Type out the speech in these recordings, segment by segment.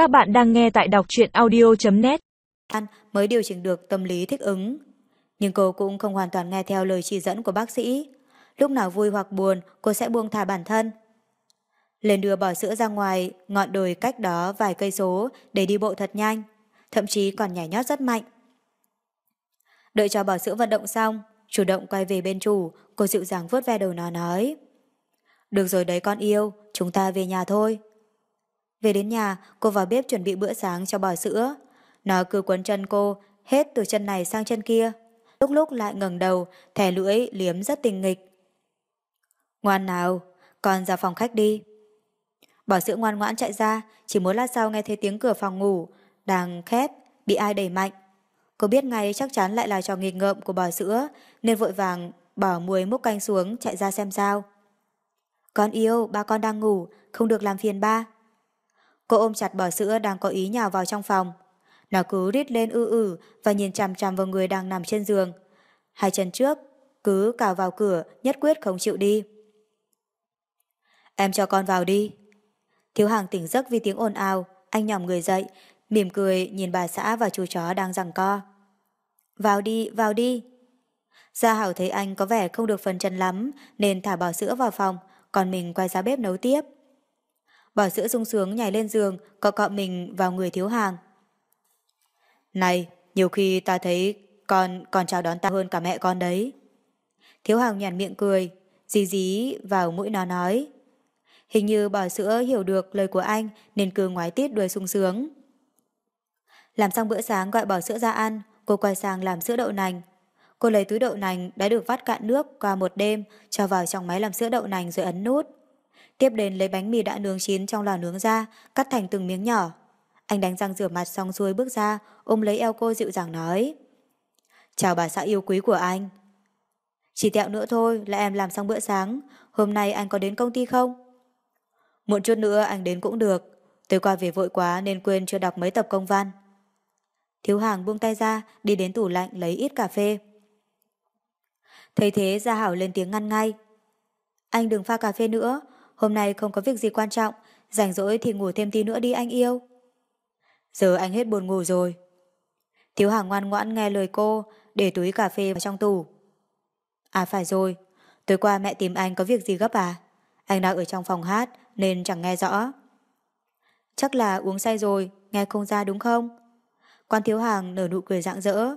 Các bạn đang nghe tại đọc truyện audio.net mới điều chỉnh được tâm lý thích ứng. Nhưng cô cũng không hoàn toàn nghe theo lời chỉ dẫn của bác sĩ. Lúc nào vui hoặc buồn, cô sẽ buông thả bản thân. Lên đưa bỏ sữa ra ngoài, ngọn đồi cách đó vài cây số để đi bộ thật nhanh, thậm chí còn nhảy nhót rất mạnh. Đợi cho bỏ sữa vận động xong, chủ động quay về bên chủ, cô dịu dàng vuốt ve đầu nó nói. Được rồi đấy con yêu, chúng ta về nhà thôi. Về đến nhà, cô vào bếp chuẩn bị bữa sáng cho bò sữa. Nó cứ quấn chân cô, hết từ chân này sang chân kia. Lúc lúc lại ngẩng đầu, thẻ lưỡi liếm rất tình nghịch. Ngoan nào, con ra phòng khách đi. Bỏ sữa ngoan ngoãn chạy ra, chỉ muốn lát sau nghe thấy tiếng cửa phòng ngủ, đang khép, bị ai đẩy mạnh. Cô biết ngay chắc chắn lại là trò nghịch ngợm của bò sữa, nên vội vàng bỏ muối múc canh xuống chạy ra xem sao. Con yêu, ba con đang ngủ, không được làm phiền ba. Cô ôm chặt bò sữa đang có ý nhào vào trong phòng. Nó cứ rít lên ư ử và nhìn chằm chằm vào người đang nằm trên giường. Hai chân trước cứ cào vào cửa nhất quyết không chịu đi. Em cho con vào đi. Thiếu hàng tỉnh giấc vì tiếng ồn ào, anh nhòm người dậy, mỉm cười nhìn bà xã và chú chó đang giằng co. Vào đi, vào đi. Gia Hảo thấy anh có vẻ không được phần chân lắm nên thả bò sữa vào phòng, còn mình quay ra bếp nấu tiếp bỏ sữa sung sướng nhảy lên giường, cọ cọ mình vào người thiếu hàng. Này, nhiều khi ta thấy con còn chào đón ta hơn cả mẹ con đấy. Thiếu hàng nhàn miệng cười, dí dí vào mũi nó nói. Hình như bò sữa hiểu được lời của anh nên cứ ngoái tít đuôi sung sướng. Làm xong bữa sáng gọi bò sữa ra ăn, cô quay sang làm sữa đậu nành. Cô lấy túi đậu nành đã được vắt cạn nước qua một đêm cho vào trong máy làm sữa đậu nành rồi ấn nút. Tiếp đến lấy bánh mì đã nướng chín trong lò nướng ra, cắt thành từng miếng nhỏ. Anh đánh răng rửa mặt xong xuôi bước ra, ôm lấy eo cô dịu dàng nói. Chào bà xã yêu quý của anh. Chỉ tẹo nữa thôi là em làm xong bữa sáng. Hôm nay anh có đến công ty không? Muộn chút nữa anh đến cũng được. tối qua về vội quá nên quên chưa đọc mấy tập công văn. Thiếu hàng buông tay ra, đi đến tủ lạnh lấy ít cà phê. Thấy thế Gia Hảo lên tiếng ngăn ngay. Anh đừng pha cà phê nữa, hôm nay không có việc gì quan trọng, rảnh rỗi thì ngủ thêm tí nữa đi anh yêu. Giờ anh hết buồn ngủ rồi. Thiếu hàng ngoan ngoãn nghe lời cô, để túi cà phê vào trong tủ. À phải rồi, tối qua mẹ tìm anh có việc gì gấp à? Anh đang ở trong phòng hát nên chẳng nghe rõ. Chắc là uống say rồi, nghe không ra đúng không? Quan thiếu hàng nở nụ cười rạng rỡ.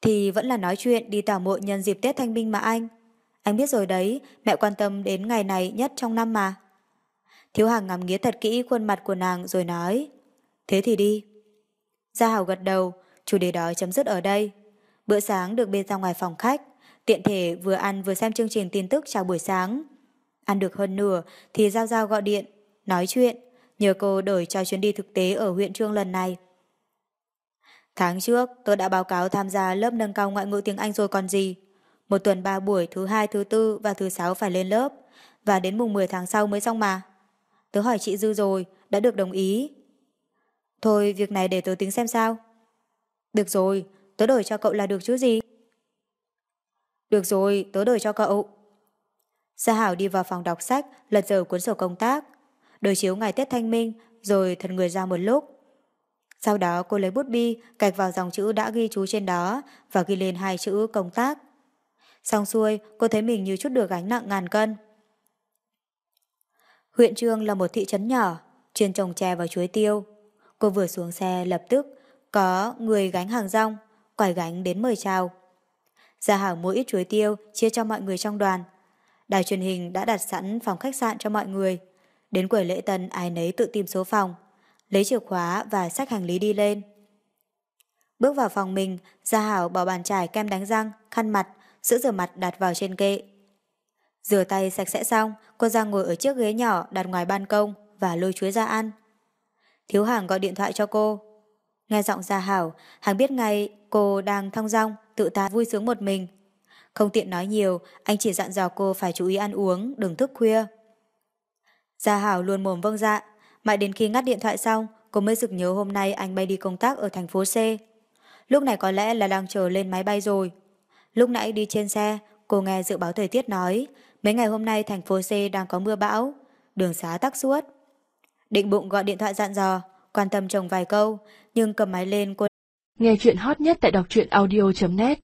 Thì vẫn là nói chuyện đi tảo mộ nhân dịp Tết Thanh Minh mà anh. Anh biết rồi đấy, mẹ quan tâm đến ngày này nhất trong năm mà. Thiếu hàng ngắm nghía thật kỹ khuôn mặt của nàng rồi nói. Thế thì đi. Gia Hảo gật đầu, chủ đề đó chấm dứt ở đây. Bữa sáng được bê ra ngoài phòng khách, tiện thể vừa ăn vừa xem chương trình tin tức chào buổi sáng. Ăn được hơn nửa thì Giao Giao gọi điện, nói chuyện, nhờ cô đổi cho chuyến đi thực tế ở huyện Trương lần này. Tháng trước, tôi đã báo cáo tham gia lớp nâng cao ngoại ngữ tiếng Anh rồi còn gì. Một tuần ba buổi thứ hai, thứ tư và thứ sáu phải lên lớp, và đến mùng 10 tháng sau mới xong mà. Tớ hỏi chị Dư rồi, đã được đồng ý. Thôi, việc này để tớ tính xem sao. Được rồi, tớ đổi cho cậu là được chứ gì. Được rồi, tớ đổi cho cậu. Gia Hảo đi vào phòng đọc sách, lật dở cuốn sổ công tác. Đối chiếu ngày Tết Thanh Minh, rồi thần người ra một lúc. Sau đó cô lấy bút bi, cạch vào dòng chữ đã ghi chú trên đó và ghi lên hai chữ công tác. Xong xuôi, cô thấy mình như chút được gánh nặng ngàn cân. Huyện Trương là một thị trấn nhỏ, chuyên trồng chè và chuối tiêu. Cô vừa xuống xe lập tức, có người gánh hàng rong, quải gánh đến mời chào. Gia hảo mua ít chuối tiêu chia cho mọi người trong đoàn. Đài truyền hình đã đặt sẵn phòng khách sạn cho mọi người. Đến quầy lễ tân ai nấy tự tìm số phòng lấy chìa khóa và xách hành lý đi lên. Bước vào phòng mình, Gia Hảo bỏ bàn chải kem đánh răng, khăn mặt, sữa rửa mặt đặt vào trên kệ. Rửa tay sạch sẽ xong, cô ra ngồi ở chiếc ghế nhỏ đặt ngoài ban công và lôi chuối ra ăn. Thiếu hàng gọi điện thoại cho cô. Nghe giọng Gia Hảo, hàng biết ngay cô đang thong dong, tự ta vui sướng một mình. Không tiện nói nhiều, anh chỉ dặn dò cô phải chú ý ăn uống, đừng thức khuya. Gia Hảo luôn mồm vâng dạ, Mãi đến khi ngắt điện thoại xong, cô mới sực nhớ hôm nay anh bay đi công tác ở thành phố C. Lúc này có lẽ là đang chờ lên máy bay rồi. Lúc nãy đi trên xe, cô nghe dự báo thời tiết nói mấy ngày hôm nay thành phố C đang có mưa bão, đường xá tắc suốt. định bụng gọi điện thoại dặn dò, quan tâm chồng vài câu, nhưng cầm máy lên cô Nghe chuyện hot nhất tại đọc truyện audio.net